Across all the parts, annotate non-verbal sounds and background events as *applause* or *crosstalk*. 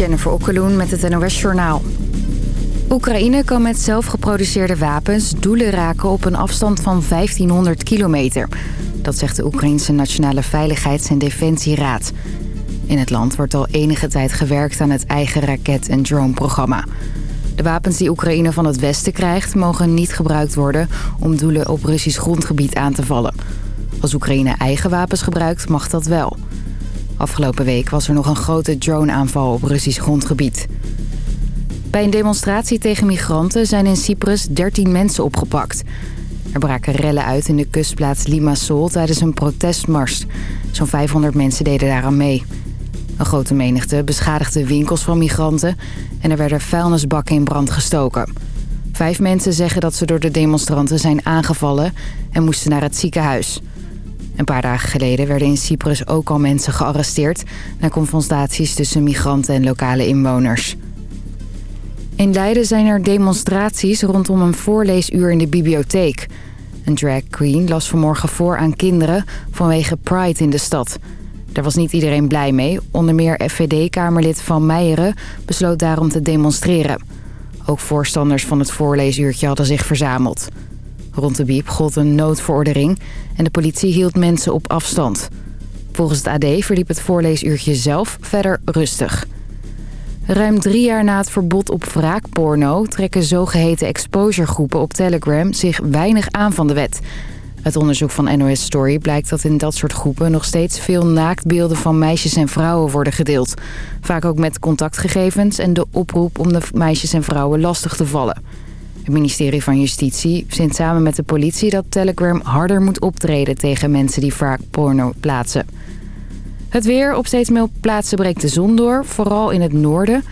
Jennifer Okkeloen met het NOS Journaal. Oekraïne kan met zelfgeproduceerde wapens doelen raken op een afstand van 1500 kilometer. Dat zegt de Oekraïnse Nationale Veiligheids- en Defensieraad. In het land wordt al enige tijd gewerkt aan het eigen raket- en drone-programma. De wapens die Oekraïne van het westen krijgt... mogen niet gebruikt worden om doelen op Russisch grondgebied aan te vallen. Als Oekraïne eigen wapens gebruikt, mag dat wel. Afgelopen week was er nog een grote drone-aanval op Russisch grondgebied. Bij een demonstratie tegen migranten zijn in Cyprus 13 mensen opgepakt. Er braken rellen uit in de kustplaats Limassol tijdens een protestmars. Zo'n 500 mensen deden daaraan mee. Een grote menigte beschadigde winkels van migranten... en er werden vuilnisbakken in brand gestoken. Vijf mensen zeggen dat ze door de demonstranten zijn aangevallen... en moesten naar het ziekenhuis. Een paar dagen geleden werden in Cyprus ook al mensen gearresteerd... na confrontaties tussen migranten en lokale inwoners. In Leiden zijn er demonstraties rondom een voorleesuur in de bibliotheek. Een drag queen las vanmorgen voor aan kinderen vanwege Pride in de stad. Daar was niet iedereen blij mee. Onder meer FVD-kamerlid Van Meijeren besloot daarom te demonstreren. Ook voorstanders van het voorleesuurtje hadden zich verzameld. Rond de biep gold een noodverordening en de politie hield mensen op afstand. Volgens het AD verliep het voorleesuurtje zelf verder rustig. Ruim drie jaar na het verbod op wraakporno... trekken zogeheten exposuregroepen op Telegram zich weinig aan van de wet. Uit onderzoek van NOS Story blijkt dat in dat soort groepen... nog steeds veel naaktbeelden van meisjes en vrouwen worden gedeeld. Vaak ook met contactgegevens en de oproep om de meisjes en vrouwen lastig te vallen. Het ministerie van Justitie vindt samen met de politie dat Telegram harder moet optreden... tegen mensen die vaak porno plaatsen. Het weer. Op steeds meer plaatsen breekt de zon door, vooral in het noorden.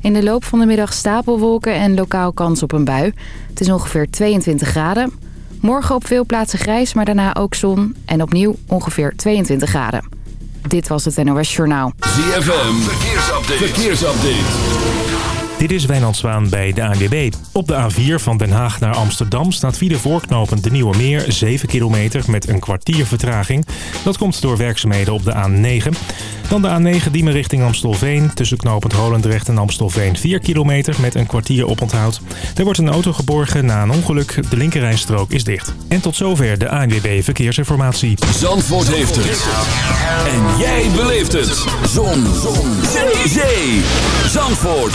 In de loop van de middag stapelwolken en lokaal kans op een bui. Het is ongeveer 22 graden. Morgen op veel plaatsen grijs, maar daarna ook zon. En opnieuw ongeveer 22 graden. Dit was het NOS Journaal. ZFM. Verkeersupdate. Verkeersupdate. Dit is Wijnand Zwaan bij de ANWB. Op de A4 van Den Haag naar Amsterdam staat file voorknopend de Nieuwe Meer 7 kilometer met een kwartier vertraging. Dat komt door werkzaamheden op de A9. Dan de A9 Diemen richting Amstelveen. Tussen knopend Holendrecht en Amstelveen 4 kilometer met een kwartier oponthoud. Er wordt een auto geborgen na een ongeluk. De linkerrijstrook is dicht. En tot zover de ANWB Verkeersinformatie. Zandvoort heeft het. En jij beleeft het. Zon. Zon. Zee. Zandvoort.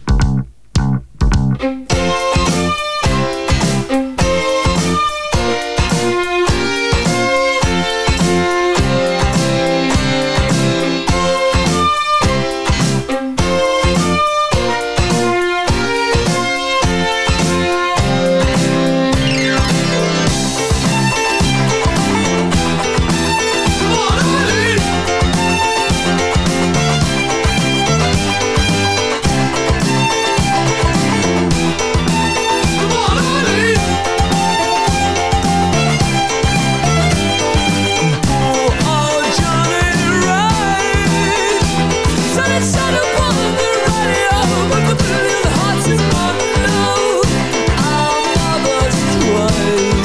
away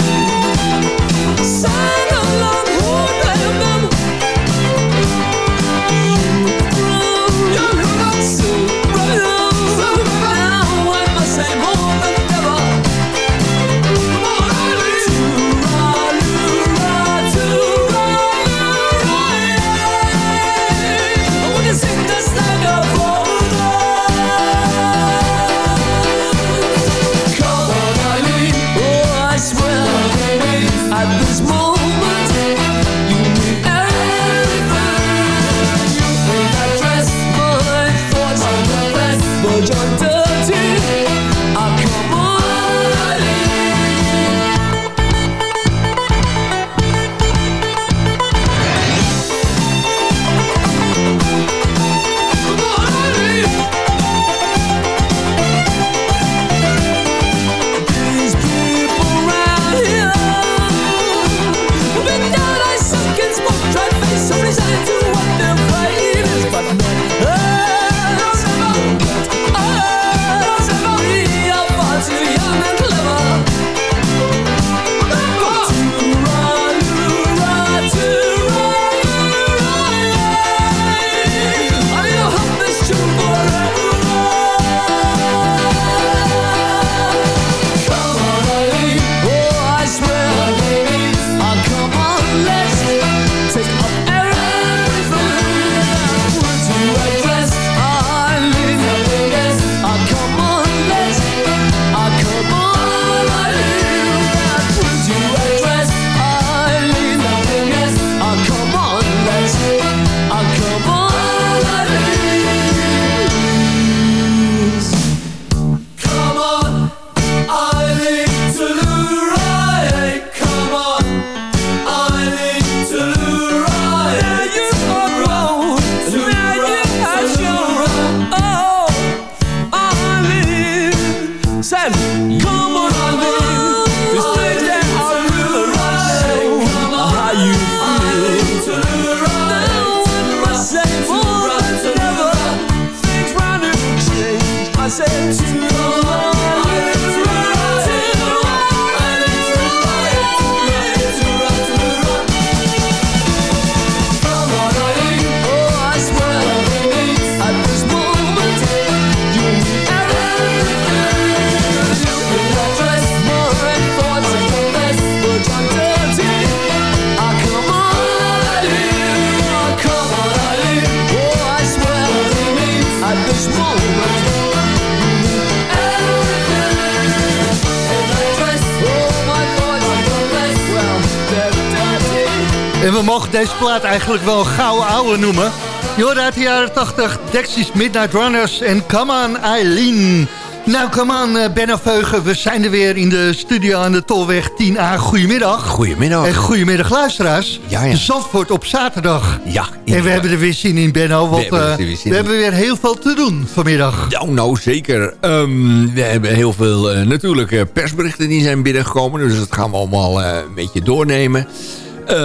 eigenlijk wel gouden ouwe noemen. Je hoorde uit de jaren 80 Dexys Midnight Runners en Come On Eileen. Nou, come on, uh, Benno Veugen. We zijn er weer in de studio aan de Tolweg 10A. Goedemiddag. Goedemiddag. En goedemiddag, luisteraars. Ja, ja. Zandvoort op zaterdag. Ja. En we hebben er weer zin in, Benno. Want we, hebben, uh, we hebben weer heel veel te doen vanmiddag. Nou, nou zeker. Um, we hebben heel veel uh, natuurlijk persberichten die zijn binnengekomen. Dus dat gaan we allemaal een beetje doornemen.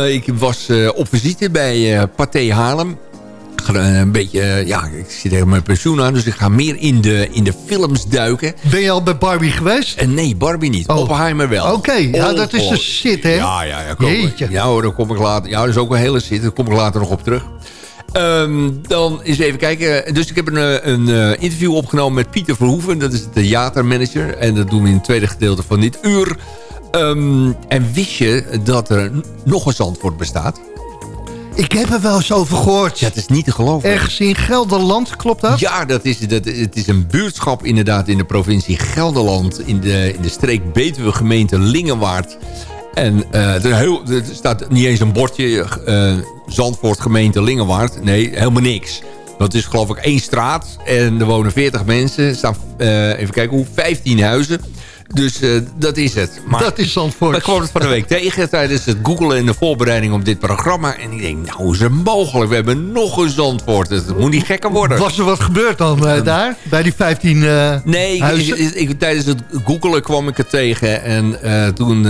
Ik was op visite bij Pathé Haarlem een beetje, ja, ik zit tegen mijn pensioen aan, dus ik ga meer in de, in de films duiken. Ben je al bij Barbie geweest? En nee, Barbie niet. Oh. Oppenheimer wel. Oké, okay. ja, dat is een shit, hè? Ja, ja, ja. Kom, ja hoor, daar kom ik later. Ja, dat is ook een hele shit. Daar kom ik later nog op terug. Um, dan eens even kijken. Dus ik heb een, een uh, interview opgenomen met Pieter Verhoeven. Dat is de theatermanager. En dat doen we in het tweede gedeelte van dit uur. Um, en wist je dat er nog een Zandvoort bestaat? Ik heb er wel eens over gehoord. Ja, het is niet te geloven. Ergens in Gelderland, klopt dat? Ja, dat is, dat, het is een buurtschap inderdaad in de provincie Gelderland. In de, in de streek Betuwe gemeente Lingenwaard. En uh, er, heel, er, staat niet eens een bordje uh, Zandvoort gemeente Lingenwaard. Nee, helemaal niks. Dat is geloof ik één straat en er wonen 40 mensen. Er staan, uh, even kijken hoe, 15 huizen. Dus uh, dat is het. Maar dat is Zandvoort. Ik kwam het van de week tegen tijdens het googelen en de voorbereiding op dit programma. En ik denk, nou is het mogelijk? We hebben nog een Zandvoort. Het moet niet gekker worden. Was er wat gebeurd dan uh, daar? Bij die 15 uh, Nee, ik, ik, ik, tijdens het googelen kwam ik het tegen. En toen,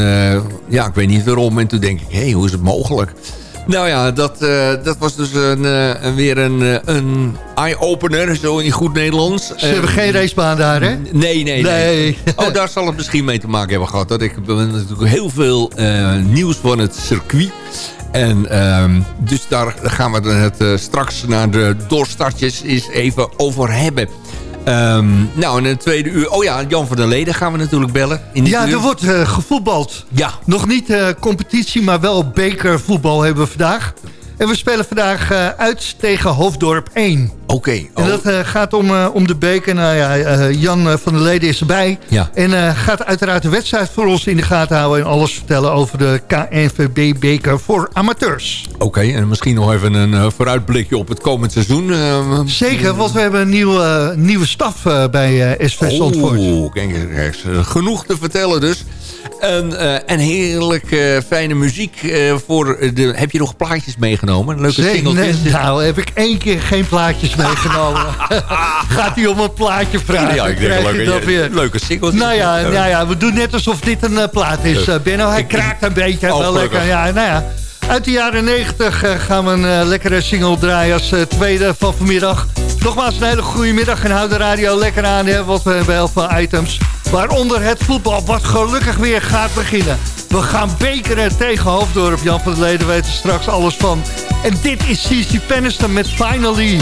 ja, ik weet niet waarom. En toen denk ik, hé, hey, hoe is het mogelijk? Nou ja, dat, uh, dat was dus een, uh, weer een, uh, een eye-opener, zo in goed Nederlands. Ze hebben geen racebaan daar, hè? Nee, nee, nee. oh, daar zal het misschien mee te maken hebben gehad. Dat ik natuurlijk heel veel nieuws van het circuit. En ehm, dus daar gaan we het straks naar de doorstartjes eens even over hebben. Um, nou, in het tweede uur... Oh ja, Jan van der Leden gaan we natuurlijk bellen. In ja, uur. er wordt uh, gevoetbald. Ja. Nog niet uh, competitie, maar wel bekervoetbal hebben we vandaag. En we spelen vandaag uh, uit tegen Hoofddorp 1. Oké. Okay. Oh. En dat uh, gaat om, uh, om de beker. Nou ja, Jan van der Leden is erbij. Ja. En gaat uiteraard de wedstrijd voor ons in de gaten houden... en alles vertellen over de KNVB-beker voor amateurs. Oké, okay, en misschien nog even een vooruitblikje op het komend seizoen. Zeker, want we hebben een nieuwe, nieuwe staf bij SV Zandvoort. Oeh, kijk eens. Genoeg te vertellen dus. En, uh, en heerlijk fijne muziek uh, voor de... Heb je nog plaatjes meegenomen? Leuke? Nee, nou, heb ik één keer geen plaatjes meegenomen. *laughs* Gaat hij om een plaatje vragen? Ja, ik denk leuke, dat weer. leuke singles. Nou ja, ja, ja, we doen net alsof dit een plaat is. Benno, hij kraakt een beetje. Oh, wel lekker. Ja, nou ja. Uit de jaren 90 gaan we een lekkere single draaien als tweede van vanmiddag. Nogmaals een hele goede middag en houd de radio lekker aan, hè, want we hebben heel veel items. Waaronder het voetbal, wat gelukkig weer gaat beginnen. We gaan bekeren tegen Hoofddorp. Jan van der Leden weet er straks alles van. En dit is CC Penniston met Finally.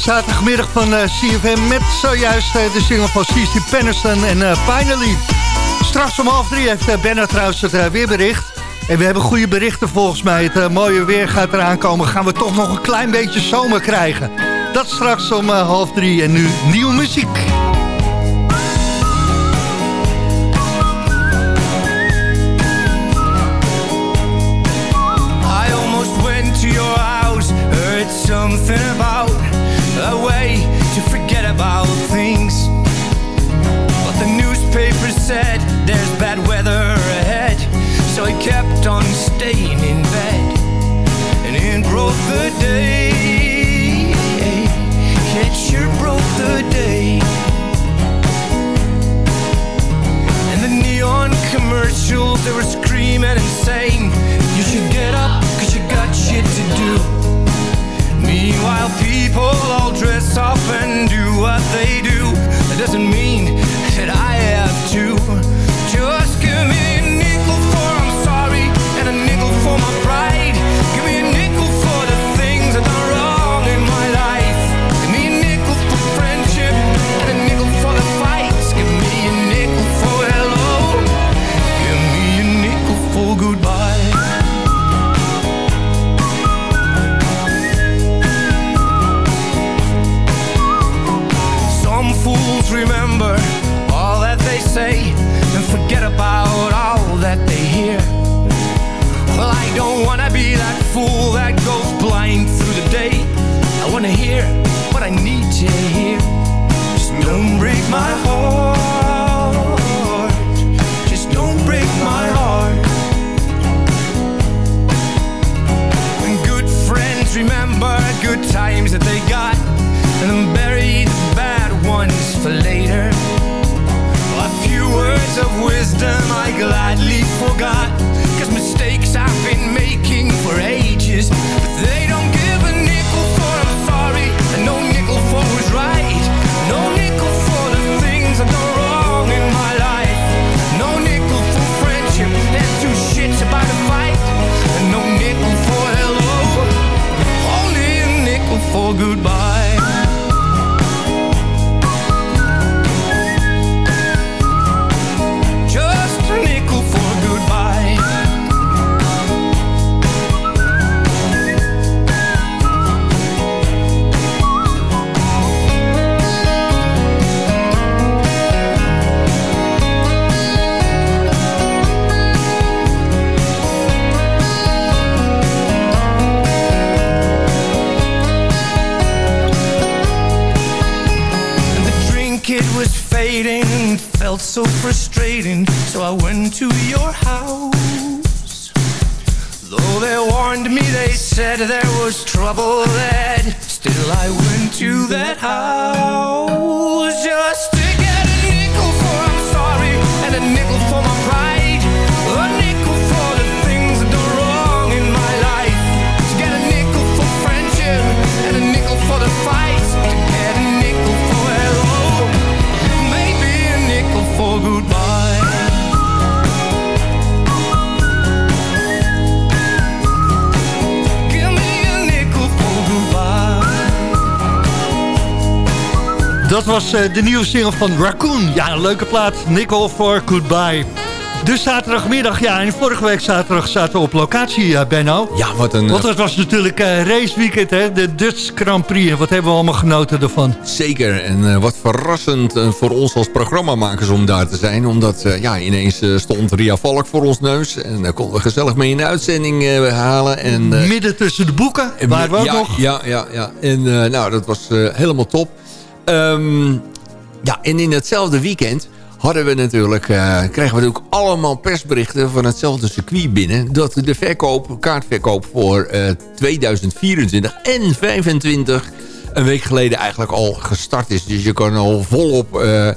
Zaterdagmiddag van uh, CFM met zojuist uh, de single van C.C. Penniston en uh, Finally. Straks om half drie heeft Benno trouwens het weerbericht. En we hebben goede berichten volgens mij. Het mooie weer gaat eraan komen. Gaan we toch nog een klein beetje zomer krijgen. Dat straks om half drie en nu nieuwe muziek. Something about on staying in bed. And it broke the day. It broke the day. And the neon commercials, they were screaming and saying, You should get up, cause you got shit to do. Meanwhile, people all dress up and do what they do. That doesn't mean that I forget about all that they hear. Well, I don't wanna be that fool that goes blind through the day. I wanna hear what I need to hear. Just don't break my heart. Just don't break my heart. When good friends remember good times that they got and of wisdom I gladly forgot. Cause mistakes I've been making for ages. But they don't give a nickel for I'm sorry, and no nickel for who's right. No nickel for the things I've done wrong in my life. No nickel for friendship and two shits about a fight. And no nickel for hello. Only a nickel for goodbye. So frustrating. So I went to your house. Though they warned me They said there was trouble ahead. Still I went to that house Just Dat was uh, de nieuwe single van Raccoon. Ja, een leuke plaat. Nickel for Goodbye. Dus zaterdagmiddag, ja, en vorige week zaterdag zaten we op locatie, uh, Benno. Ja, wat een... Want het was natuurlijk uh, raceweekend, hè, de Dutch Grand Prix. En wat hebben we allemaal genoten ervan? Zeker, en uh, wat verrassend voor ons als programmamakers om daar te zijn. Omdat ja, ineens stond Ria Valk voor ons neus. En daar konden we gezellig mee in de uitzending halen. En, Midden tussen de boeken, waar we ook ja, nog. Ja, ja, ja. En nou, dat was helemaal top. Um, ja, en in hetzelfde weekend hadden we natuurlijk, uh, kregen we natuurlijk allemaal persberichten van hetzelfde circuit binnen. Dat de verkoop, kaartverkoop voor uh, 2024 en 2025 een week geleden eigenlijk al gestart is. Dus je kan al volop uh,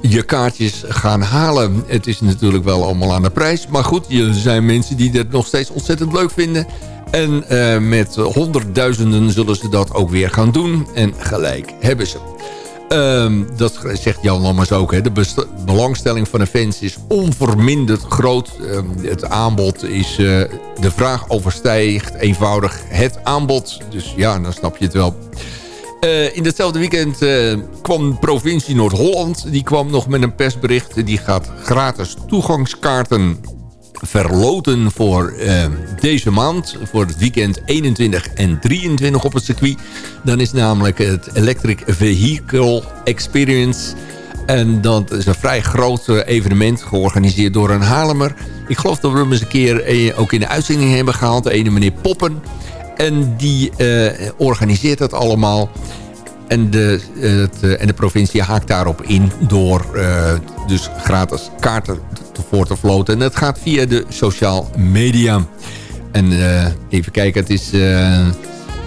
je kaartjes gaan halen. Het is natuurlijk wel allemaal aan de prijs. Maar goed, er zijn mensen die het nog steeds ontzettend leuk vinden. En uh, met honderdduizenden zullen ze dat ook weer gaan doen. En gelijk hebben ze. Um, dat zegt Jan Lammers ook. Hè. De belangstelling van de fans is onverminderd groot. Um, het aanbod is... Uh, de vraag overstijgt eenvoudig het aanbod. Dus ja, dan snap je het wel. Uh, in datzelfde weekend kwam provincie Noord-Holland. Die kwam nog met een persbericht. Die gaat gratis toegangskaarten verloten voor uh, deze maand. Voor het weekend 21 en 23 op het circuit. Dan is namelijk het Electric Vehicle Experience... En dat is een vrij groot evenement, georganiseerd door een Haarlemmer. Ik geloof dat we hem eens een keer ook in de uitzending hebben gehaald. De ene meneer Poppen. En die organiseert dat allemaal. En de, het, en de provincie haakt daarop in door dus gratis kaarten te, voor te floten. En dat gaat via de social media. En even kijken, het is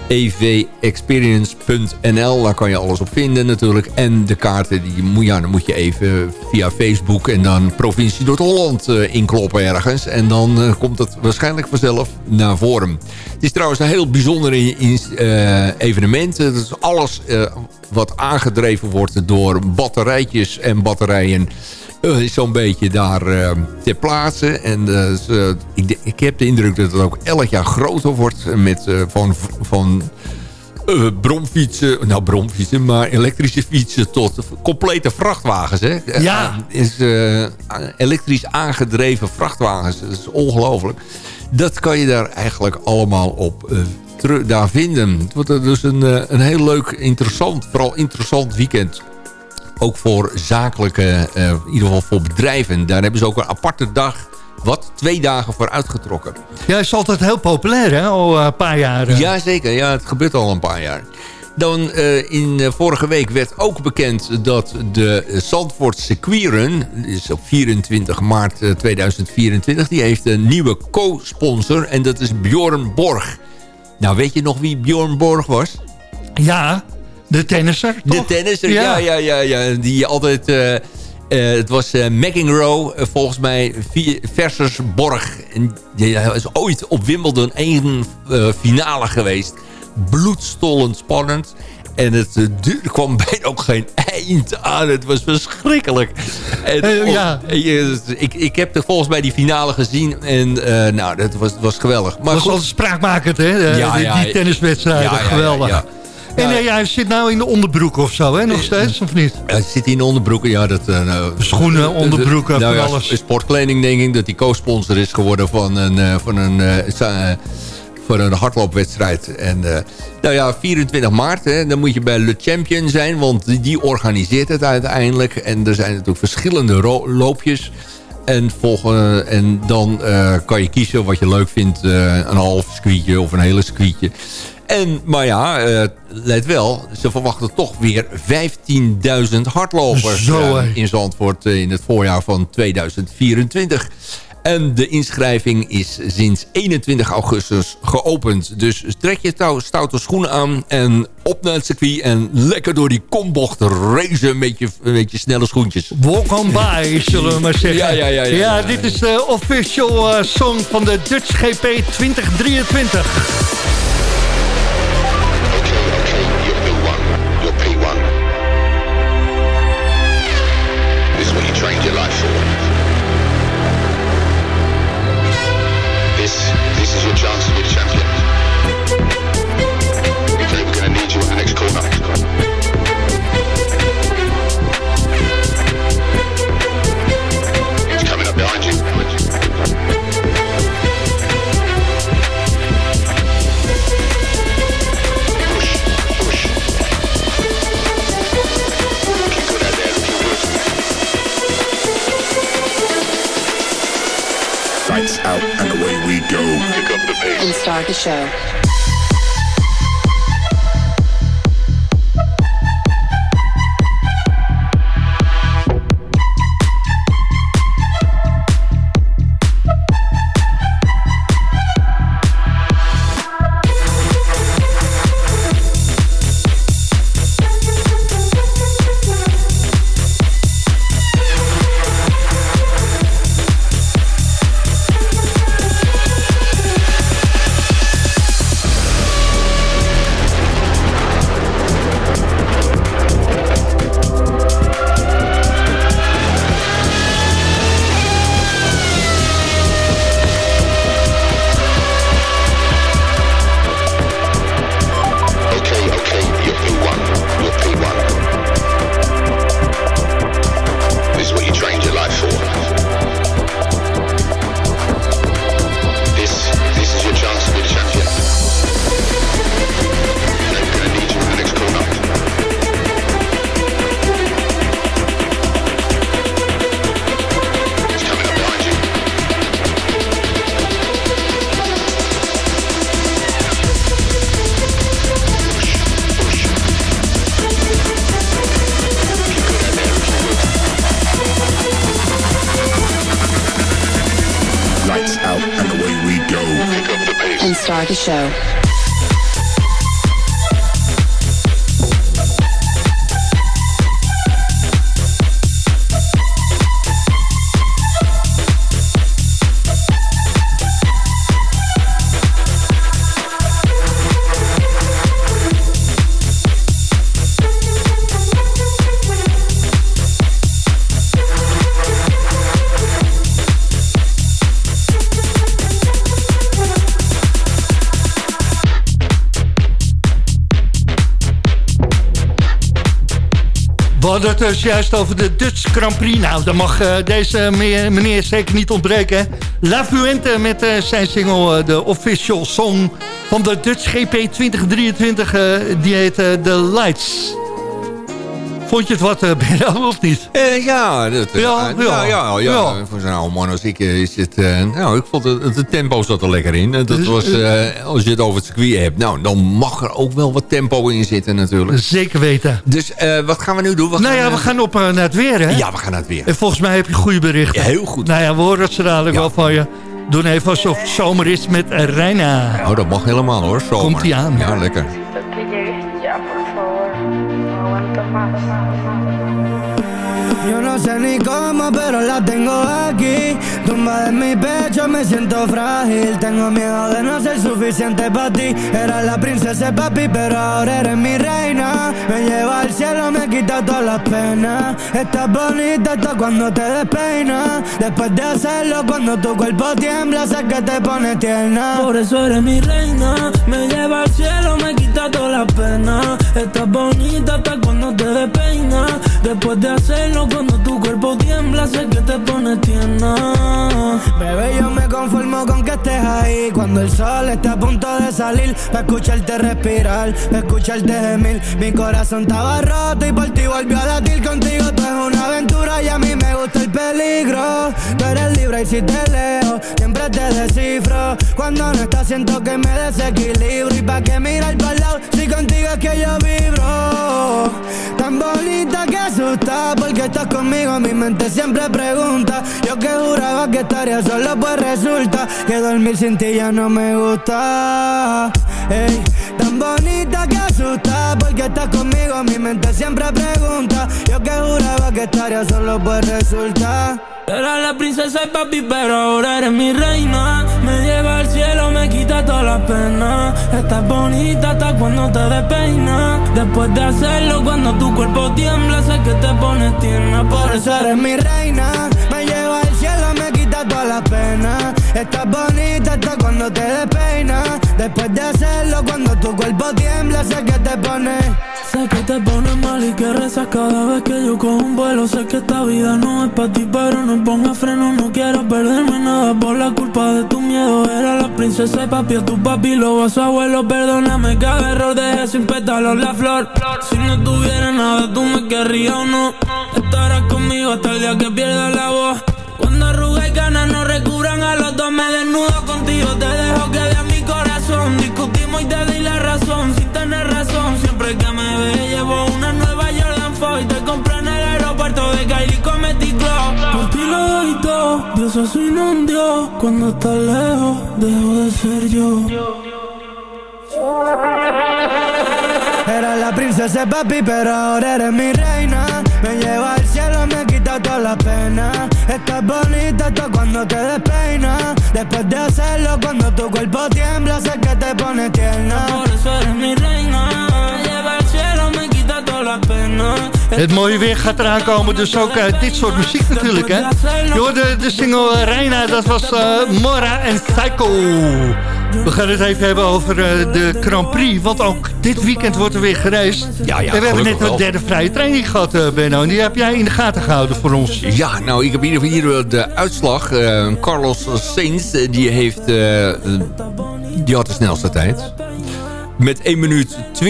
evexperience.nl. Daar kan je alles op vinden natuurlijk. En de kaarten, die moet, dan moet je even via Facebook en dan provincie Noord-Holland uh, inkloppen ergens. En dan uh, komt het waarschijnlijk vanzelf naar voren. Het is trouwens een heel bijzonder uh, evenement. Het is alles wat aangedreven wordt door batterijtjes en batterijen uh, is zo'n beetje daar uh, ter plaatse. En uh, ik, ik, heb de indruk dat het ook elk jaar groter wordt. Met, van van bromfietsen, nou bromfietsen, maar elektrische fietsen tot complete vrachtwagens. Hè? Ja. is elektrisch aangedreven vrachtwagens. Dat is ongelooflijk. Dat kan je daar eigenlijk allemaal op daar vinden. Het wordt dus een, een heel leuk, interessant, vooral interessant weekend ook voor zakelijke, uh, in ieder geval voor bedrijven. Daar hebben ze ook een aparte dag wat twee dagen voor uitgetrokken. Ja, is altijd heel populair, hè? Al een paar jaar. Uh. Jazeker, ja, het gebeurt al een paar jaar. Dan uh, in uh, vorige week werd ook bekend dat de Zandvoort Sequieren... is op 24 maart 2024... die heeft een nieuwe co-sponsor en dat is Bjorn Borg. Nou, weet je nog wie Bjorn Borg was? Ja, de tennisser, toch? De tennisser, ja, ja, ja. ja, Die altijd... Uh, uh, het was uh, McEnroe, volgens mij, versus Borg. En die is ooit op Wimbledon één finale geweest. Bloedstollend spannend. En het duurde, kwam *laughs* bijna ook geen eind aan. Het was verschrikkelijk. En, ja. ik, ik heb volgens mij die finale gezien. En nou, dat was, was geweldig. Maar het was altijd spraakmakend, hè? Ja, die, die tenniswedstrijden. geweldig. En uh, jij zit nou in de onderbroek of zo, hè? Nog steeds, of niet? Hij zit in de onderbroeken, ja. Dat, uh, nou, Schoenen, onderbroeken, nou, van ja, alles. Sportkleding, denk ik, dat hij co-sponsor is geworden van een, van een, voor een hardloopwedstrijd. En nou ja, 24 maart, hè, dan moet je bij Le Champion zijn, want die, organiseert het uiteindelijk. En er zijn natuurlijk verschillende loopjes. En, volgen, en dan kan je kiezen wat je leuk vindt. een half squeetje of een hele squeetje. En, maar ja, uh, let wel, ze verwachten toch weer 15.000 hardlopers Zo, uh, in Zandvoort uh, in het voorjaar van 2024. En de inschrijving is sinds 21 augustus geopend. Dus trek je stoute schoenen aan en op naar het circuit... en lekker door die kombocht racen met je, met je snelle schoentjes. Walk on by, zullen we maar zeggen. Ja, ja, ja. Ja, ja, dit is de official song van de Dutch GP 2023. lights out and away we go. Pick up the pace and start the show. Het dus juist over de Dutch Grand Prix. Nou, dan mag uh, deze meneer, zeker niet ontbreken. La Fuente met uh, zijn single, de official song van de Dutch GP 2023. die heet The Lights. Vond je het wat, *laughs* uh, Benno, of niet? Uh, ja, dat, uh, ja, ja, ja, ja, Voor zo'n oude man als ik is het... nou, ik vond het, het tempo zat er lekker in. Dat was, als je het over het circuit hebt, nou, dan mag er ook wel wat tempo in zitten natuurlijk. Zeker weten. Dus wat gaan we nu doen? We nou ja, we gaan op naar het weer, hè? Ja, we gaan naar het weer. En volgens mij heb je goede berichten. heel goed. Nou ja, we horen het zo dadelijk wel van je. Doen even alsof het zomer is met Reina. Oh, dat mag helemaal hoor, zomer. Komt-ie aan. Ja, lekker. You're no sé ni cómo, pero la tengo aquí. Tumba en mi pecho, me siento frágil. Tengo miedo de no ser suficiente para ti. Era la princesa papi, pero ahora eres mi reina. Me lleva al cielo, me quita todas las penas. Estás bonita hasta cuando te despeinas. Después de hacerlo, cuando tu cuerpo tiembla, sé que te pone tierna. Por eso eres mi reina. Me lleva al cielo, me quita todas las penas. Estás bonita hasta cuando te despeinas. Después de hacerlo, cuando tu cuerpo tiembla, sé que te pone tierna. Bebé, yo me conformo con que estés ahí. Cuando el sol está a punto de salir, para escucharte respirar, para escucharte gemir. Mi corazón estaba roto y por ti volvió a latir contigo. Tú es una aventura y a mí me gusta el peligro. Tú eres libre y si te leo, te descifro. Cuando no estás, siento que me desequilibro. Y pa' que mirar para lado, si contigo es que yo vibro. Tan bonita que asusta porque estás conmigo, mi mente siempre pregunta. Yo que juraba que estaría solo, pues resulta que dormir sin ti ya no me gusta. Ey, tan bonita que asusta, porque estás conmigo, mi mente siempre pregunta. Yo que juraba que estaría solo, pues resulta. Era la princesa y papi, pero ahora eres mi reina. Me lleva al cielo, me quita todas las penas. Estás bonita hasta cuando te despeinas. Después de hacerlo, cuando tu cuerpo tiembla, sé que te pones tierna. Por eso eres mi reina. Me lleva al cielo, me quita todas las penas. Estás bonita hasta cuando te despeinas. Después de hacerlo, cuando tu cuerpo tiembla, sé que te pones. Sé que te pones mal y que rezas cada vez que yo cojo un vuelo. Sé que esta vida no es para ti, pero no ponga freno. No quiero perderme nada por la culpa de tu miedo. Era la princesa y papi, a tu papi, lo a su abuelo. Perdóname cada error, dejé sin pétalos la flor. Si no tuviera nada, tú me querrías o no. Estarás conmigo hasta el día que pierda la voz. Cuando arruga y ganas no recubran a los dos, me desnudo contigo. Te dejo que veas mi corazón. Discutimos y te di la razón, sin tener razón. Siempre que me ve, llevo una nueva Jordan 4 y te compré en el aeropuerto de Kylie Cometí Club. Por ti lo doy todo, Dios un Dios. Cuando estás lejos, dejo de ser yo. Era la princesa papi, pero ahora eres mi reina. Me lleva al cielo, me quita toda la pena. Estás bonita hasta cuando te despeinas. Después de hacerlo, cuando tu cuerpo tiembla, sé que te pone tierna. Por eso eres mi reina. Lleva cielo, me quita toda la pena. Het mooie weer gaat eraan komen, dus ook uh, dit soort muziek natuurlijk, hè. Je hoorde de single Reina, dat was uh, Mora en Psycho. We gaan het even hebben over uh, de Grand Prix. Want ook dit weekend wordt er weer gereisd. Ja, ja, en we hebben net een derde vrije training gehad, uh, Benno. En die heb jij in de gaten gehouden voor ons. Ja, nou, ik heb hier, hier de uitslag. Uh, Carlos Sainz, die heeft... die had de snelste tijd. Met 1 minuut 20.912.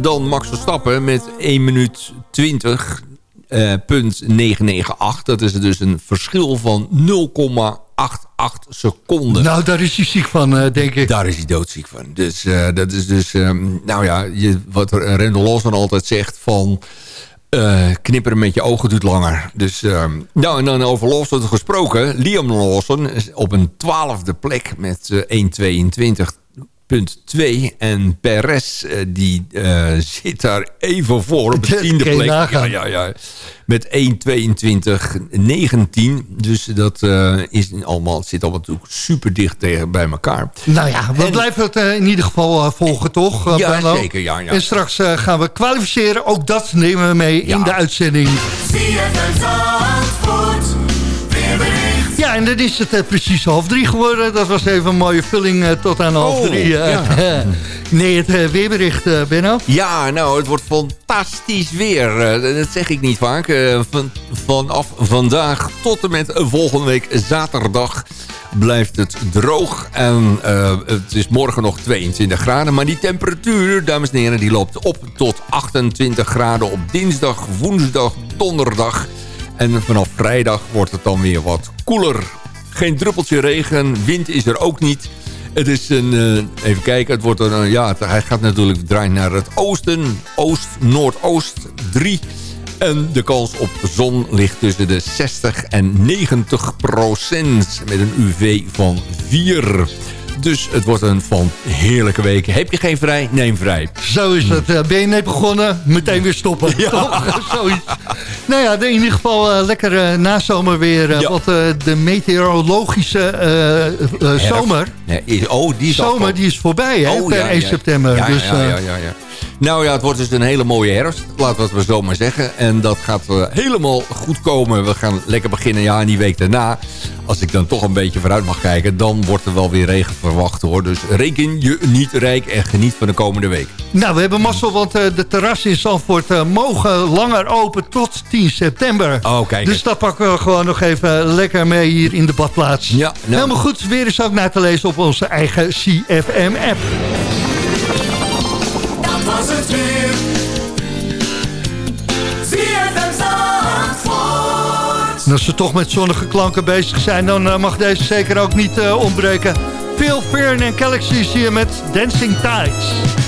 Dan Max Verstappen met 1 minuut 20 uh, punt 998. Dat is dus een verschil van 0,88 seconden. Nou, daar is hij ziek van, uh, denk ik. Daar is hij doodziek van. Dus uh, dat is dus, um, nou ja, je, wat Rendel Lawson altijd zegt van... Uh, knipperen met je ogen doet langer. Dus, uh, nou, en dan over Lawson gesproken. Liam Lawson is op een twaalfde plek met uh, 1.22.2. En Perez, uh, die uh, *laughs* zit daar even voor op de tiende plek. Ja, ja, ja. Met 1.22.19. Dus dat uh, is allemaal, zit allemaal natuurlijk super dicht tegen bij elkaar. Nou ja, we en, blijven het in ieder geval volgen, toch? ja, Benno? zeker. Ja, ja. En straks gaan we kwalificeren. Ook dat nemen we mee ja. in de uitzending. Ja, en dan is het uh, precies half drie geworden. Dat was even een mooie vulling uh, tot aan half oh, drie. Ja. *laughs* nee, het weerbericht, Benno. Ja, nou, het wordt fantastisch weer. dat zeg ik niet vaak. Van, vanaf vandaag tot en met volgende week zaterdag blijft het droog. En het is morgen nog 22 graden. Maar die temperatuur, dames en heren, die loopt op tot 28 graden op dinsdag, woensdag, donderdag... En vanaf vrijdag wordt het dan weer wat koeler. Geen druppeltje regen, wind is er ook niet. Het is een, uh, even kijken, het wordt een, ja, het, hij gaat natuurlijk draaien naar het oosten. Oost, noordoost, 3. En de kans op zon ligt tussen de 60 en 90 procent. Met een UV van 4. Dus het wordt een van heerlijke week. Heb je geen vrij? Neem vrij. Zo is het. Uh, ben je net begonnen? Meteen weer stoppen. *laughs* Ja. Toch? *laughs* Zoiets. Nou ja, in ieder geval uh, lekker uh, nazomerweer. Ja. Want de meteorologische zomer... Nee, oh, die is zomer die is voorbij hè, oh, per ja, 1 september. Dus, ja, ja, ja. Nou ja, het wordt dus een hele mooie herfst. Laten we het maar zo maar zeggen. En dat gaat uh, helemaal goed komen. We gaan lekker beginnen. Ja, en die week daarna, als ik dan toch een beetje vooruit mag kijken... dan wordt er wel weer regen verwacht hoor. Dus reken je niet rijk en geniet van de komende week. Nou, we hebben mazzel, want uh, de terrassen in Zandvoort uh, mogen langer open tot 10 september. Oh, kijk. Dus dat pakken we gewoon nog even lekker mee hier in de badplaats. Ja, nou. Helemaal goed. Weer is ook naar te lezen op onze eigen CFM-app was het als ze toch met zonnige klanken bezig zijn... dan uh, mag deze zeker ook niet uh, ontbreken. Phil Fern en Galaxy hier met Dancing Tides.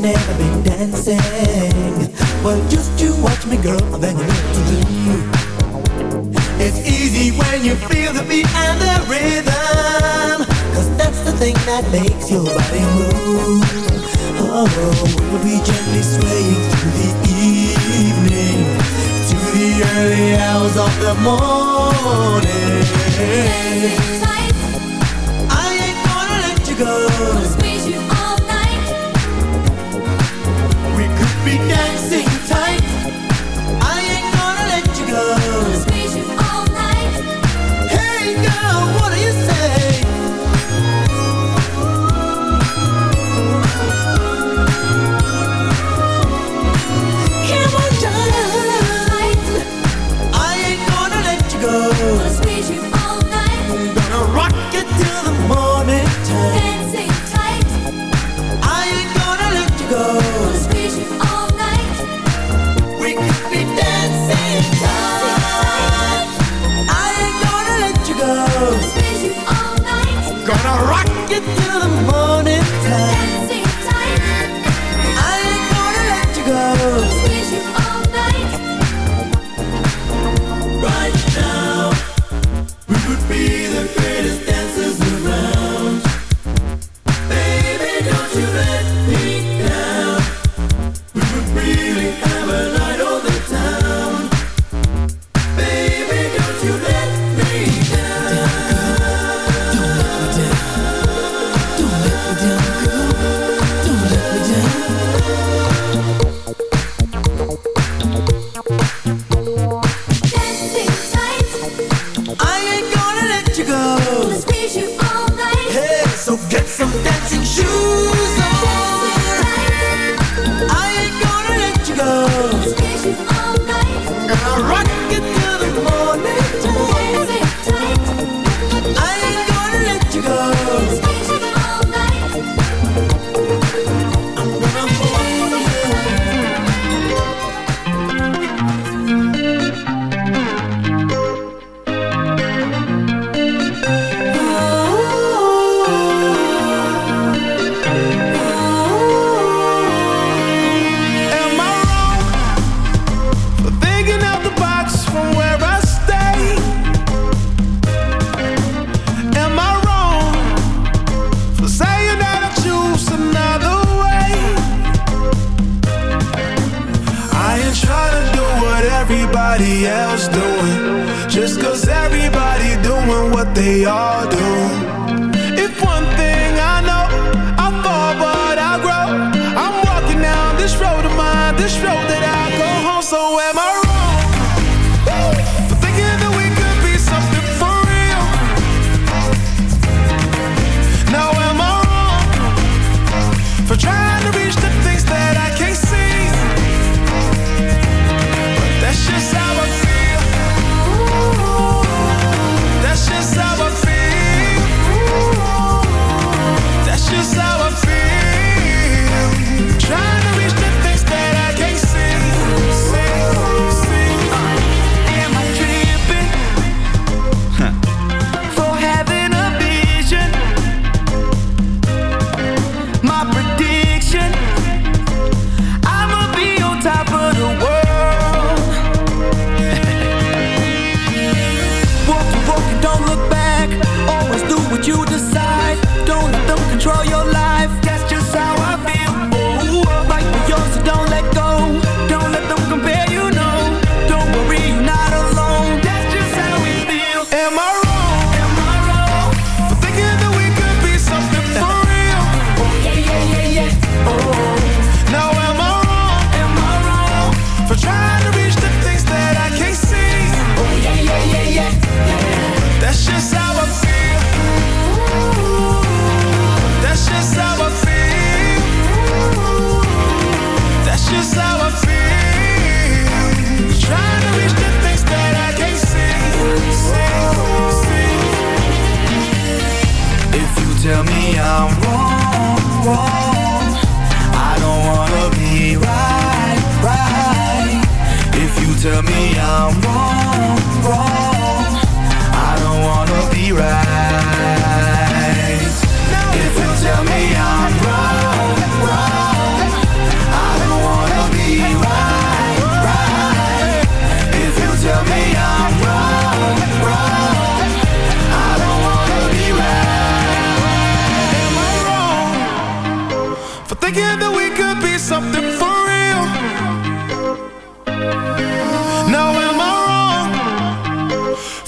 Never been dancing. Well, just you watch me, girl, then you know what to do. It's easy when you feel the beat and the rhythm Cause that's the thing that makes your body move. Oh, we'll be gently swaying through the evening To the early hours of the morning. I ain't gonna let you go be dancing.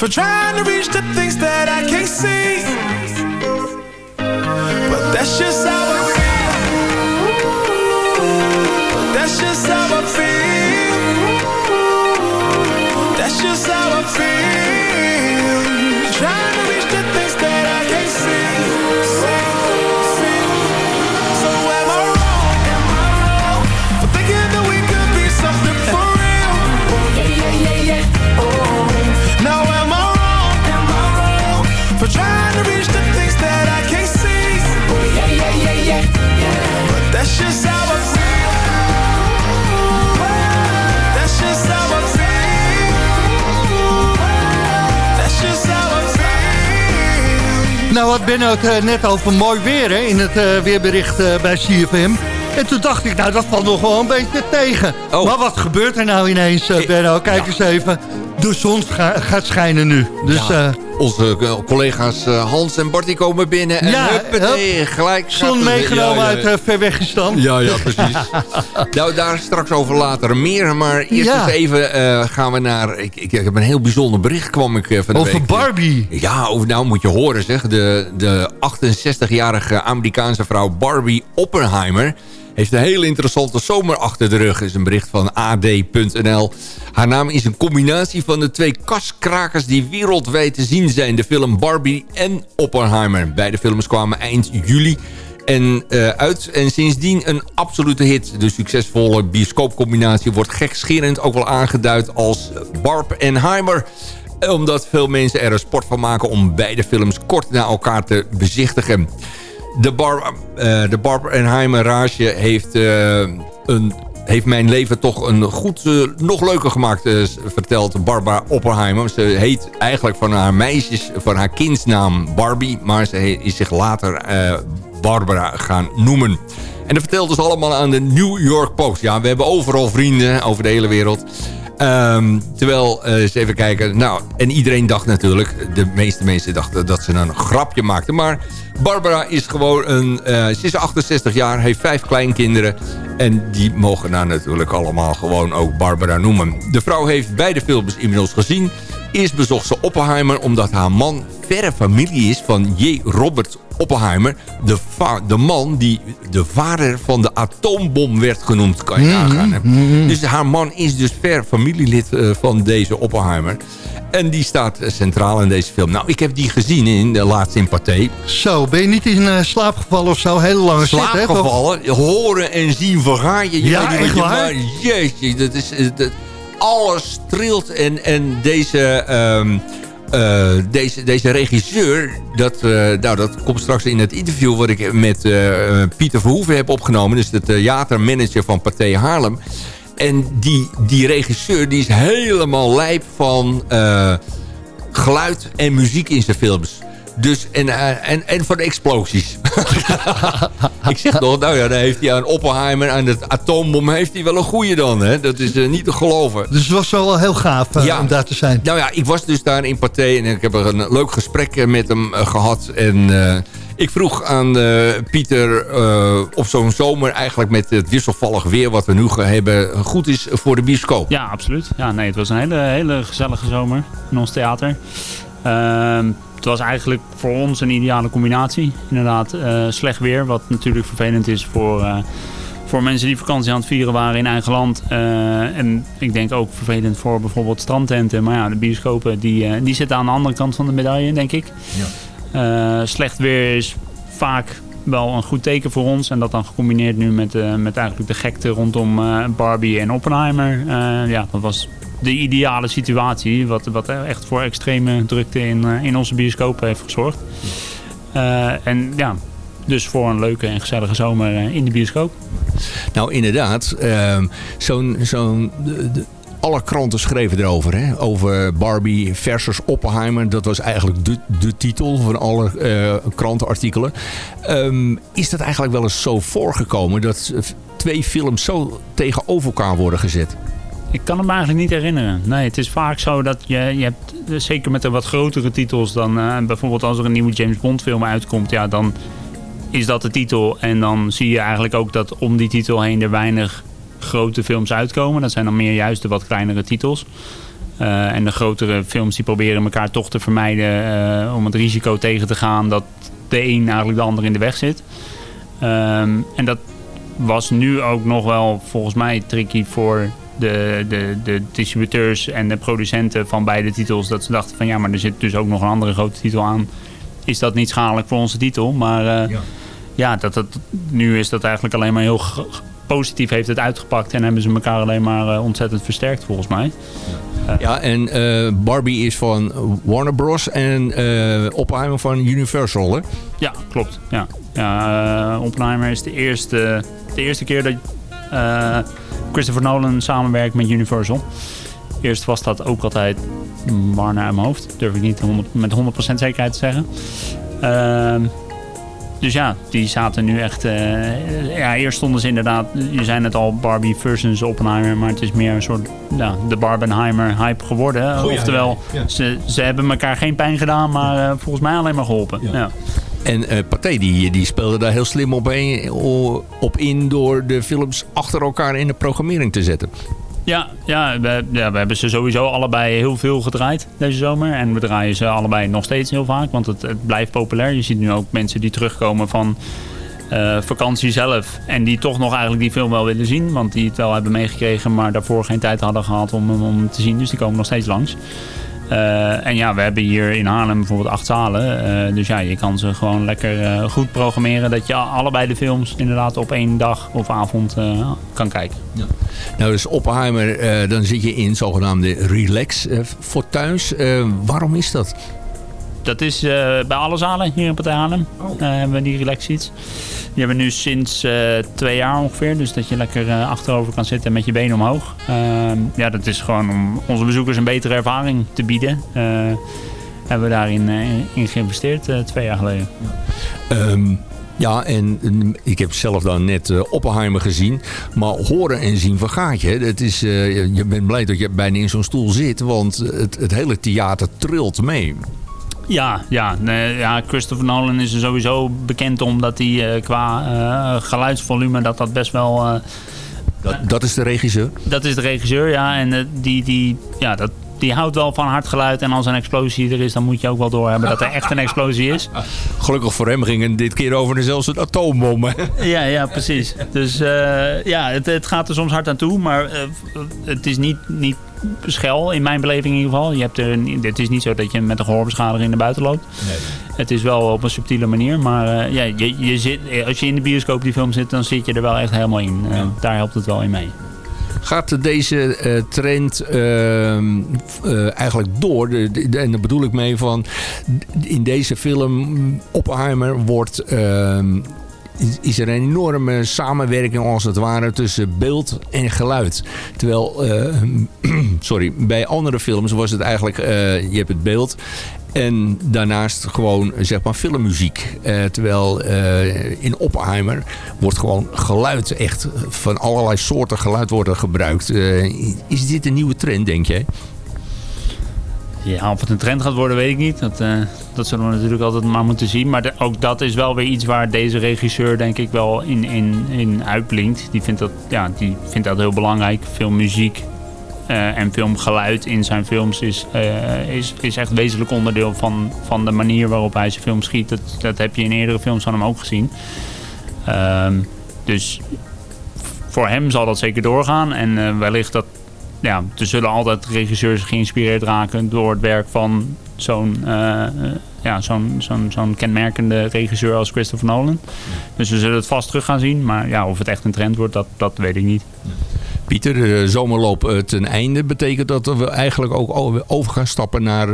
For trying to reach the things that I can't see? But that's just feel. Nou, wat Ben het eh, net over mooi weer hè, in het eh, weerbericht eh, bij CFM. En toen dacht ik, nou dat valt nog wel een beetje tegen. Oh. Maar wat gebeurt er nou ineens, Benno? Kijk eens even. De zon ga- gaat schijnen nu. Dus Ja, Onze eh, collega's eh, Hans en Bart die komen binnen. En Ja, huppatee, gelijk. zon meegenomen ja, ja, uit uh, Verwegistan. Ja, ja, precies. *laughs* nou, daar straks over later meer. Maar eerst eens even eh, gaan we naar... Ik, ik, ik heb een heel bijzonder bericht kwam ik eh, van de Over week. Barbie. Ja, over, nou moet je horen zeg. De, de 68-jarige Amerikaanse vrouw Barbie Oppenheimer... heeft een hele interessante zomer achter de rug. is een bericht van AD.nl. Haar naam is een combinatie van de twee kaskrakers... die wereldwijd te zien zijn. De film Barbie en Oppenheimer. Beide films kwamen eind juli en, eh, uit. En sindsdien een absolute hit. De succesvolle bioscoopcombinatie wordt gekscherend ook wel aangeduid als Barb en Heimer omdat veel mensen er een sport van maken om beide films kort na elkaar te bezichtigen. De, Bar, eh, de Barbenheimer Rage heeft, eh, een, heeft mijn leven toch een goed, eh, nog leuker gemaakt, vertelt Barbara Oppenheimer. Ze heet eigenlijk van haar meisjes, van haar kindsnaam Barbie, maar ze is zich later Barbara gaan noemen. En dat vertelt dus allemaal aan de New York Post. Ja, we hebben overal vrienden over de hele wereld. Ehm, terwijl, eh, eens even kijken. Nou, en iedereen dacht natuurlijk, de meeste mensen dachten dat ze een grapje maakten. Maar Barbara is gewoon een, eh, ze is 68 jaar, heeft vijf kleinkinderen. En die mogen nou natuurlijk allemaal gewoon ook Barbara noemen. De vrouw heeft beide films inmiddels gezien. Eerst bezocht ze Oppenheimer omdat haar man verre familie is van J. Robert Oppenheimer. De, de man die de vader van de atoombom werd genoemd. Kan je mhm, nagaan. Mhm. Dus haar man is dus ver familielid uh, van deze Oppenheimer. En die staat centraal in deze film. Nou, ik heb die gezien in de laatste in Pathé. Zo, ben je niet in uh, slaap gevallen of zo? Hele lange slaap gevallen? Horen en zien vergaan je. Ja, echt waar? Maar, jeetje, dat is... Eh, dat, alles trilt en, en deze... Um, uh, deze, deze regisseur, dat, uh, nou, dat komt straks in het interview... wat ik met uh, Pieter Verhoeven heb opgenomen. Dus de theatermanager van Pathé Haarlem. En die, die regisseur die is helemaal lijp van geluid en muziek in zijn films. Dus, en, uh, en, en van de explosies. *laughs* ik zeg toch, nou ja, dan heeft hij aan Oppenheimer, aan het atoombom, heeft hij wel een goede dan. Hè? Dat is uh, niet te geloven. Dus het was wel heel gaaf uh, ja. om daar te zijn. Nou ja, ik was dus daar in Pathé en ik heb een leuk gesprek met hem gehad. En ik vroeg aan Pieter of zo'n zomer eigenlijk met het wisselvallig weer wat we nu hebben goed is voor de bioscoop. Ja, absoluut. Ja, nee, het was een hele, hele gezellige zomer in ons theater. Ehm, het was eigenlijk voor ons een ideale combinatie. Inderdaad, uh, slecht weer, wat natuurlijk vervelend is voor, uh, voor mensen die vakantie aan het vieren waren in eigen land. Uh, en ik denk ook vervelend voor bijvoorbeeld strandtenten. Maar ja, de bioscopen die, die zitten aan de andere kant van de medaille, denk ik. Ja. slecht weer is vaak wel een goed teken voor ons. En dat dan gecombineerd nu met, met eigenlijk de gekte rondom Barbie en Oppenheimer. ja, dat was de ideale situatie. Wat, wat echt voor extreme drukte in, eh, in onze bioscoop heeft gezorgd. Uh, en ja, dus voor een leuke en gezellige zomer eh, in de bioscoop. Nou inderdaad, uh, zo'n... zo'n alle kranten schreven erover. Hè? Over Barbie versus Oppenheimer. Dat was eigenlijk de, de titel van alle krantenartikelen. Um, is dat eigenlijk wel eens zo voorgekomen... dat twee films zo tegenover elkaar worden gezet? Ik kan hem eigenlijk niet herinneren. Nee, het is vaak zo dat je, je hebt, zeker met de wat grotere titels, dan uh, bijvoorbeeld als er een nieuwe James Bond film uitkomt, ja, dan is dat de titel. En dan zie je eigenlijk ook dat om die titel heen er weinig grote films uitkomen. Dat zijn dan meer juist de wat kleinere titels. Uh, en de grotere films die proberen elkaar toch te vermijden om het risico tegen te gaan dat de een eigenlijk de ander in de weg zit. Um, en dat was nu ook nog wel volgens mij tricky voor de, de, de distributeurs en de producenten van beide titels... dat ze dachten van ja, maar er zit dus ook nog een andere grote titel aan. Is dat niet schadelijk voor onze titel? Maar uh, ja, ja dat, dat, nu is dat eigenlijk alleen maar heel positief heeft het uitgepakt... en hebben ze elkaar alleen maar uh, ontzettend versterkt volgens mij. Ja, ja en uh, Barbie is van Warner Bros. en Oppenheimer van Universal, hè? Ja, klopt. Ja. Ja, Oppenheimer is de eerste, de eerste keer dat Christopher Nolan samenwerkt met Universal. Eerst was dat ook altijd Warner uit mijn hoofd. Durf ik niet 100, met 100% zekerheid te zeggen. Uh, dus ja, die zaten nu echt... Uh, ja, eerst stonden ze inderdaad... Je zei het al, Barbie versus Oppenheimer. Maar het is meer een soort... Ja, de Barbenheimer hype geworden. Oftewel, Ze, ze hebben elkaar geen pijn gedaan. Maar uh, volgens mij alleen maar geholpen. Ja. En uh, Pathé die, die speelde daar heel slim op, op in door de films achter elkaar in de programmering te zetten. Ja, ja, we, ja, hebben ze sowieso allebei heel veel gedraaid deze zomer. En we draaien ze allebei nog steeds heel vaak, want het, het blijft populair. Je ziet nu ook mensen die terugkomen van uh, vakantie zelf. En die toch nog eigenlijk die film wel willen zien. Want die het wel hebben meegekregen, maar daarvoor geen tijd hadden gehad om hem te zien. Dus die komen nog steeds langs. Uh, en ja, we hebben hier in Haarlem bijvoorbeeld acht zalen. Uh, dus ja, je kan ze gewoon lekker uh, goed programmeren. Dat je allebei de films inderdaad op één dag of avond kan kijken. Ja. Nou, dus Oppenheimer, dan zit je in zogenaamde relax voor thuis. waarom is dat? Dat is bij alle zalen hier in Partij Haarlem. Oh. hebben we die relax seats. Die hebben we nu sinds uh, twee jaar ongeveer. Dus dat je lekker achterover kan zitten met je benen omhoog. Uh, ja, dat is gewoon om onze bezoekers een betere ervaring te bieden. Hebben we daarin in geïnvesteerd twee jaar geleden. Ja. Um, ja, en ik heb zelf dan net uh, Oppenheimer gezien. Maar horen en zien vergaat je. Het is, uh, je bent blij dat je bijna in zo'n stoel zit. Want het, het hele theater trilt mee. Ja, ja, nee, ja, Christopher Nolan is er sowieso bekend omdat hij uh, qua uh, geluidsvolume dat dat best wel... Uh, dat, dat, is de regisseur? Dat is de regisseur, ja. En die, die, ja, dat, die houdt wel van hard geluid. En als een explosie er is, dan moet je ook wel doorhebben dat er echt een explosie is. *laughs* Gelukkig voor hem ging het dit keer over zelfs een atoombom. *laughs* Ja, ja, precies. Dus uh, ja, het, het, gaat er soms hard aan toe. Maar uh, het is niet, niet schel, in mijn beleving in ieder geval. Je hebt er, het is niet zo dat je met een gehoorbeschadiging naar buiten loopt. Nee. Het is wel op een subtiele manier. Maar uh, ja, je, je zit, als je in de bioscoop die film zit, dan zit je er wel echt helemaal in. Ja. daar helpt het wel in mee. Gaat deze uh, trend uh, uh, eigenlijk door? De, de, en daar bedoel ik mee van... In deze film Oppenheimer wordt ehm, is er een enorme samenwerking als het ware tussen beeld en geluid. Terwijl, *clears throat* sorry, bij andere films was het eigenlijk, je hebt het beeld en daarnaast gewoon zeg maar filmmuziek. Uh, terwijl in Oppenheimer wordt gewoon geluid echt van allerlei soorten geluid worden gebruikt. Is dit een nieuwe trend denk jij? Ja, of het een trend gaat worden weet ik niet. Dat, dat zullen we natuurlijk altijd maar moeten zien. Maar ook dat is wel weer iets waar deze regisseur denk ik wel in, in, in uitblinkt. Die vindt, dat, ja, die vindt dat heel belangrijk. Veel muziek, uh, en filmgeluid in zijn films is, uh, is, is echt wezenlijk onderdeel van, van de manier waarop hij zijn film schiet. Dat, dat heb je in eerdere films van hem ook gezien. Uh, dus voor hem zal dat zeker doorgaan. En wellicht dat ja, er zullen altijd regisseurs geïnspireerd raken door het werk van zo'n ja, zo'n zo'n zo'n kenmerkende regisseur als Christopher Nolan. Dus we zullen het vast terug gaan zien. Maar ja, of het echt een trend wordt, dat, dat weet ik niet. Pieter, de zomerloop eh, ten einde. Betekent dat we eigenlijk ook over gaan stappen naar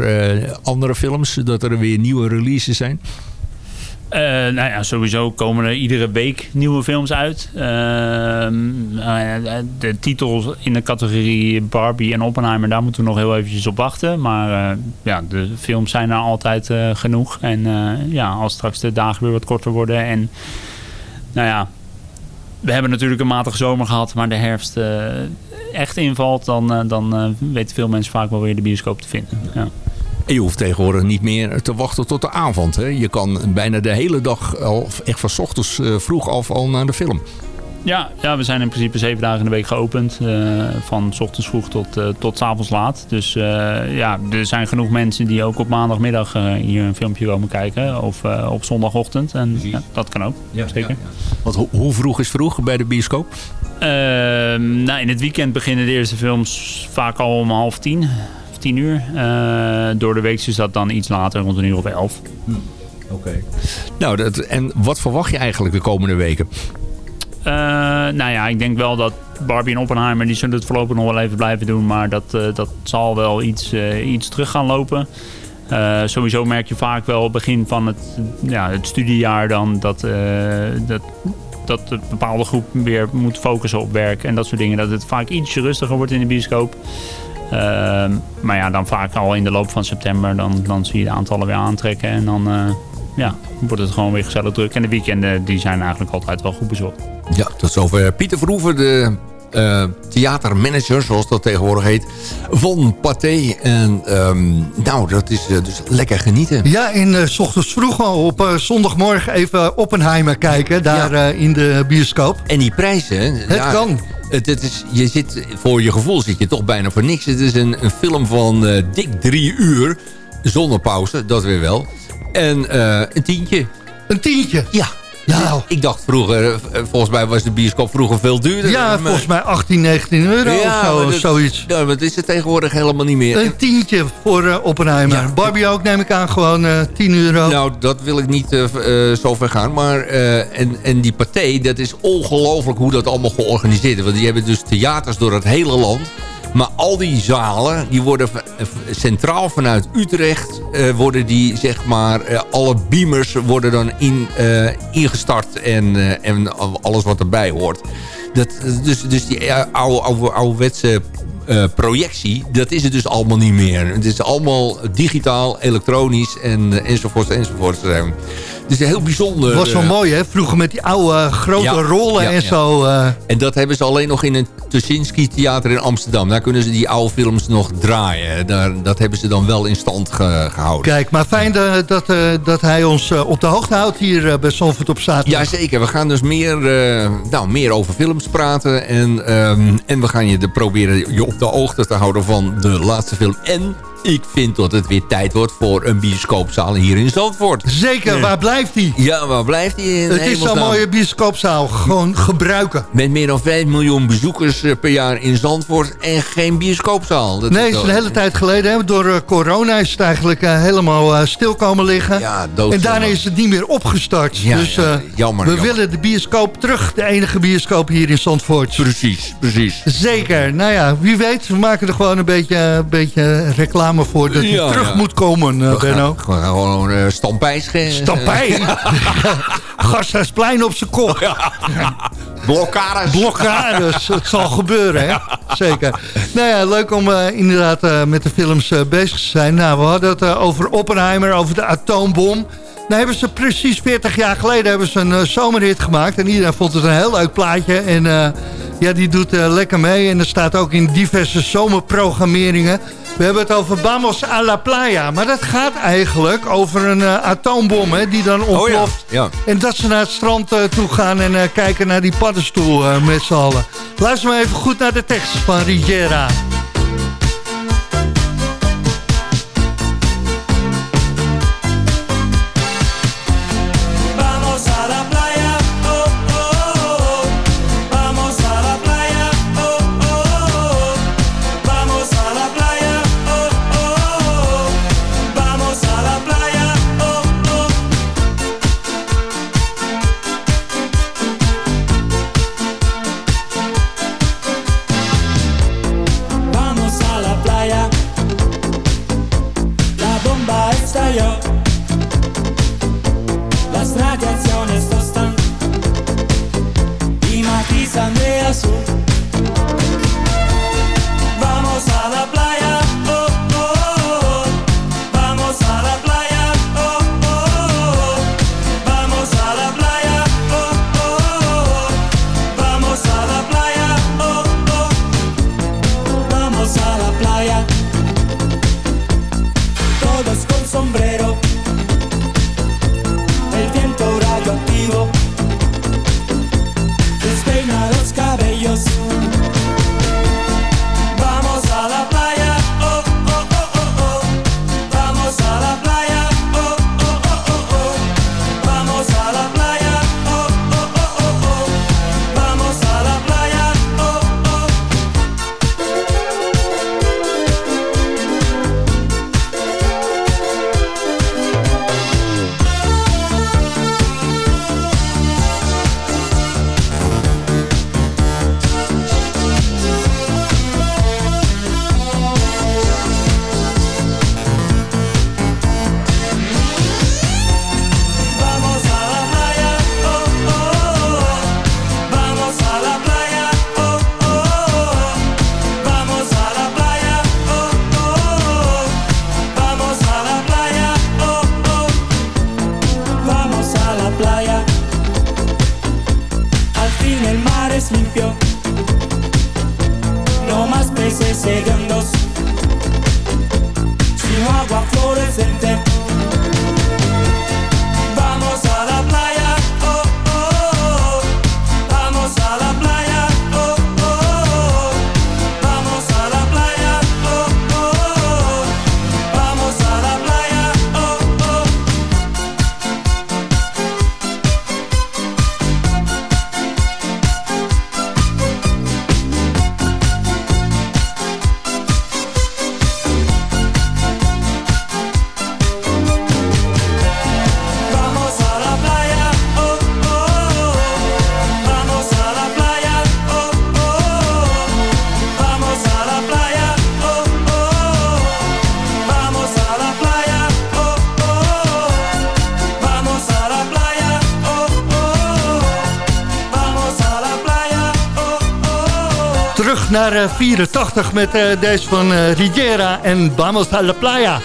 andere films? Dat er weer nieuwe releases zijn? Uh, nou ja, sowieso komen er iedere week nieuwe films uit. Uh, de titels in de categorie Barbie en Oppenheimer, daar moeten we nog heel eventjes op wachten. Maar uh, ja, de films zijn er altijd genoeg. En ja, als straks de dagen weer wat korter worden en nou ja, we hebben natuurlijk een matige zomer gehad, maar de herfst echt invalt, dan, dan weten veel mensen vaak wel weer de bioscoop te vinden. Ja. En je hoeft tegenwoordig niet meer te wachten tot de avond. Hè? Je kan bijna de hele dag, al, echt van ochtends vroeg af, al naar de film. Ja, ja, we zijn in principe zeven dagen in de week geopend. Uh, van s ochtends vroeg tot, uh, tot s avonds laat. Dus uh, ja, er zijn genoeg mensen die ook op maandagmiddag hier een filmpje komen kijken. Of op zondagochtend. En ja, dat kan ook, ja, zeker. Ja, Want ho hoe vroeg is vroeg bij de bioscoop? Ehm, nou, in het weekend beginnen de eerste films vaak al om half tien. Tien uur. door de week is dat dan iets later, rond een uur of elf. Hm. Oké. Okay. Nou, dat, en wat verwacht je eigenlijk de komende weken? Uh, nou ja, ik denk wel dat Barbie en Oppenheimer... die zullen het voorlopig nog wel even blijven doen. Maar dat, uh, dat zal wel iets, uh, iets terug gaan lopen. sowieso merk je vaak wel het begin van het, ja, het studiejaar dan... dat, dat, dat een bepaalde groep weer moet focussen op werk en dat soort dingen. Dat het vaak ietsje rustiger wordt in de bioscoop. Ehm, maar ja, dan vaak al in de loop van september... dan, dan zie je de aantallen weer aantrekken. En dan ja, wordt het gewoon weer gezellig druk. En de weekenden die zijn eigenlijk altijd wel goed bezocht. Ja, tot zover Pieter Verhoeven, de uh, theatermanager, zoals dat tegenwoordig heet, van Pathé. En um, nou, dat is uh, dus lekker genieten. Ja, in uh, s ochtends vroeg al op zondagmorgen even Oppenheimer kijken, daar ja. in de bioscoop. En die prijzen... Het ja, kan. Het, het, is, je zit, voor je gevoel zit je toch bijna voor niks. Het is een, een film van dik drie uur, zonder pauze, dat weer wel. En een tientje. Een tientje? Ja. Nou. Ik dacht vroeger, eh, volgens mij was de bioscoop vroeger veel duurder. Ja, volgens mij 18, 19 euro ja, of zo, zoiets. Ja, dat is het tegenwoordig helemaal niet meer. Een tientje voor uh, Oppenheimer. Ja, Barbie ook, neem ik aan, gewoon uh, 10 euro. Nou, dat wil ik niet uh, zo ver gaan. Maar, en, en die partij, dat is ongelooflijk hoe dat allemaal georganiseerd is. Want die hebben dus theaters door het hele land. Maar al die zalen, die worden centraal vanuit Utrecht... Uh, worden die, zeg maar, uh, alle beamers worden dan in, uh, ingestart. En, en alles wat erbij hoort. Dat, dus, dus die oude, oude, ouderwetse projectie, dat is het dus allemaal niet meer. Het is allemaal digitaal, elektronisch en, enzovoort enzovoort. Dus heel bijzonder. Het was wel mooi, hè? Vroeger met die oude grote rollen en zo. Uh... En dat hebben ze alleen nog in een Tuschinski Theater in Amsterdam. Daar kunnen ze die oude films nog draaien. Daar, dat hebben ze dan wel in stand ge gehouden. Kijk, maar fijn dat, dat, uh, dat hij ons op de hoogte houdt hier bij Zandvoort op zaterdag. Jazeker, we gaan dus meer, nou, meer over films praten. En, um, en we gaan je de proberen je op de hoogte te houden van de laatste film. En ik vind dat het weer tijd wordt voor een bioscoopzaal hier in Zandvoort. Zeker, waar blijft die? Ja, waar blijft die? Het is zo'n mooie bioscoopzaal. Gewoon gebruiken. Met meer dan 5 miljoen bezoekers eh, per jaar in Zandvoort en geen bioscoopzaal. Dat nee, het is een hele tijd geleden. Hè. Door uh, corona is het eigenlijk uh, helemaal stil komen liggen. Ja, en daarna is het niet meer opgestart. Ja, dus ja, jammer, we jammer. willen de bioscoop terug. De enige bioscoop hier in Zandvoort. Precies, precies. Zeker. Nou ja, wie weet. We maken er gewoon een beetje, een beetje reclame voor dat hij terug moet komen, uh, Benno. We gaan gewoon uh, stampij Stampij? *laughs* Gasthuisplein op zijn kop. Blokkades. Blokkades. Het zal gebeuren, hè? Zeker. Nou ja, leuk om uh, inderdaad uh, met de films uh, bezig te zijn. Nou, we hadden het over Oppenheimer, over de atoombom. Nou hebben ze precies 40 jaar geleden hebben ze een zomerhit gemaakt. En iedereen vond het een heel leuk plaatje. En ja, die doet lekker mee. En dat staat ook in diverse zomerprogrammeringen. We hebben het over Vamos a la Playa. Maar dat gaat eigenlijk over een uh, atoombom hè, die dan ontploft. Oh ja, ja. En dat ze naar het strand uh, toe gaan en uh, kijken naar die paddenstoel met z'n allen. Luister maar even goed naar de tekst van Riviera. Naar 84 met uh, deze van uh, Riviera en Vamos a la Playa.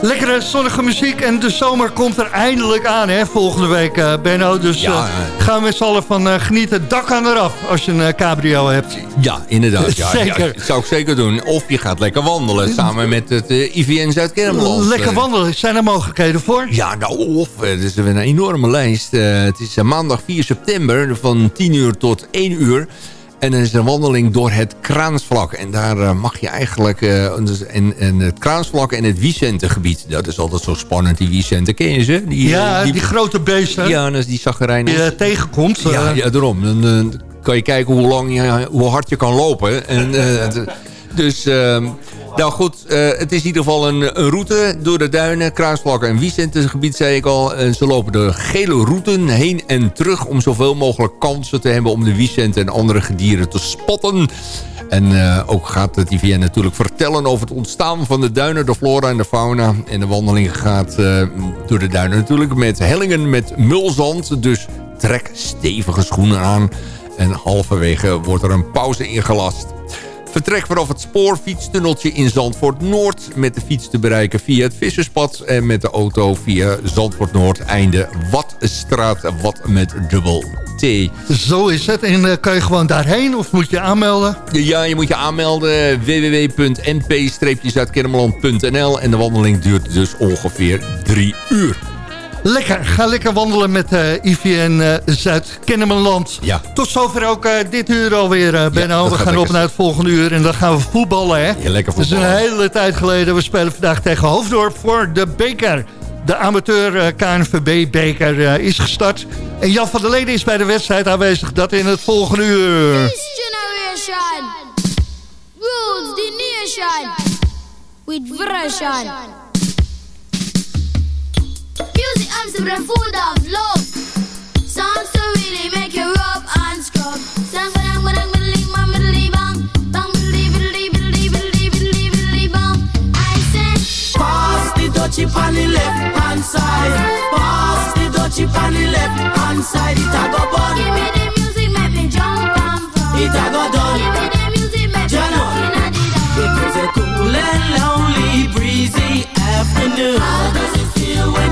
Lekkere zonnige muziek en de zomer komt er eindelijk aan hè, volgende week, uh, Benno. Dus ja, gaan we met z'n allen van genieten. Dak aan eraf als je een cabrio hebt. Ja, inderdaad. *laughs* Ja, zeker. Ja, dat zou ik zeker doen. Of je gaat lekker wandelen samen met het IVN Zuid-Kermeland. Lekker wandelen, zijn er mogelijkheden voor? Ja, nou, of. Het is een enorme lijst. het is maandag 4 september van 10 uur tot 1 uur. En dan is er een wandeling door het Kraansvlak. En daar eh, mag je eigenlijk... Uh, en, en het Kraansvlak en het Wiesentengebied. Dat is altijd zo spannend, die Wiesenten. Ken je ze? Die, ja, die, grote beesten. Ja, is die. Die je tegenkomt. Ja, ja, daarom. Dan kan je kijken hoe, lang je, hoe hard je kan lopen. En, dus... Ehm, nou goed, uh, het is in ieder geval een, een, route door de duinen, Kruisvlakken en Wiesentengebied, zei ik al. En ze lopen de gele routen heen en terug om zoveel mogelijk kansen te hebben om de Wiesenten en andere gedieren te spotten. En uh, ook gaat het IVN natuurlijk vertellen over het ontstaan van de duinen, de flora en de fauna. En de wandeling gaat uh, door de duinen natuurlijk met hellingen met mulzand. Dus trek stevige schoenen aan. En halverwege wordt er een pauze ingelast. Vertrek vanaf het spoorfietstunneltje in Zandvoort Noord... met de fiets te bereiken via het Visserspad... en met de auto via Zandvoort Noord einde Watstraat. Wat met dubbel T. Zo is het. En uh, kan je gewoon daarheen of moet je aanmelden? Ja, je moet je aanmelden. www.np-zuidkennemerland.nl En de wandeling duurt dus ongeveer drie uur. Lekker, ga lekker wandelen met uh, IVN uh, Zuid-Kennemerland. Ja. Tot zover ook uh, dit uur alweer, uh, Benno. Ja, we gaan op naar het volgende uur en dan gaan we voetballen, hè? Ja, lekker voetballen. Het is een hele tijd geleden. We spelen vandaag tegen Hoofddorp voor de beker. De amateur KNVB-beker is gestart. En Jan van der Leden is bij de wedstrijd aanwezig. Dat in het volgende uur. This generation rules the nation with version. Music arms to bring full of love. Songs to really make you rub and scrub. Sang ba dang ba dang biddly bang biddly bang. Bang biddly biddly biddly biddly biddly biddly bang. I said, Pass the dutchie on the left hand side. Pass the dutchie on the left hand side. It a go bun. give me the music, make me jump and from. It a go done. Give me the music, make me at the It was a cool and lonely, breezy afternoon.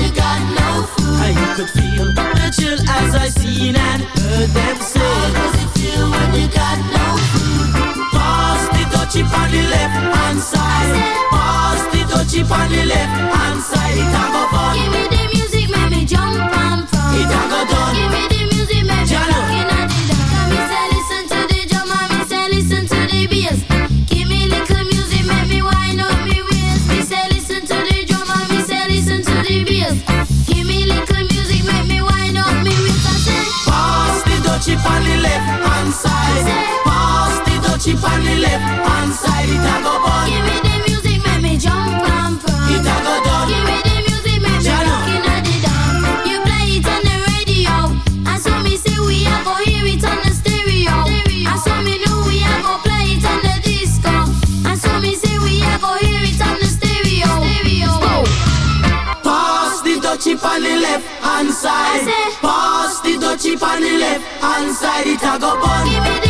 you got no food? You could feel the chill as I seen and heard them say. How does it feel when you got no food? Pass the dutchie on the left hand side. Pass the dutchie on the left hand side. It a go fun. Give me the music, make me jump and from. It a go done. Give me the on the left hand side. It a go bun. give me the music, make me jump and from. It a go done. Give me the music, make me looking at the down. You play it on the radio, and so me say we a go hear it on the stereo. And so me know we a go play it on the disco. And so me say we a go hear it on the stereo. Stereo. Pass the dutchie on the left hand side. Pass the dutchie on the left hand side. It a go bun.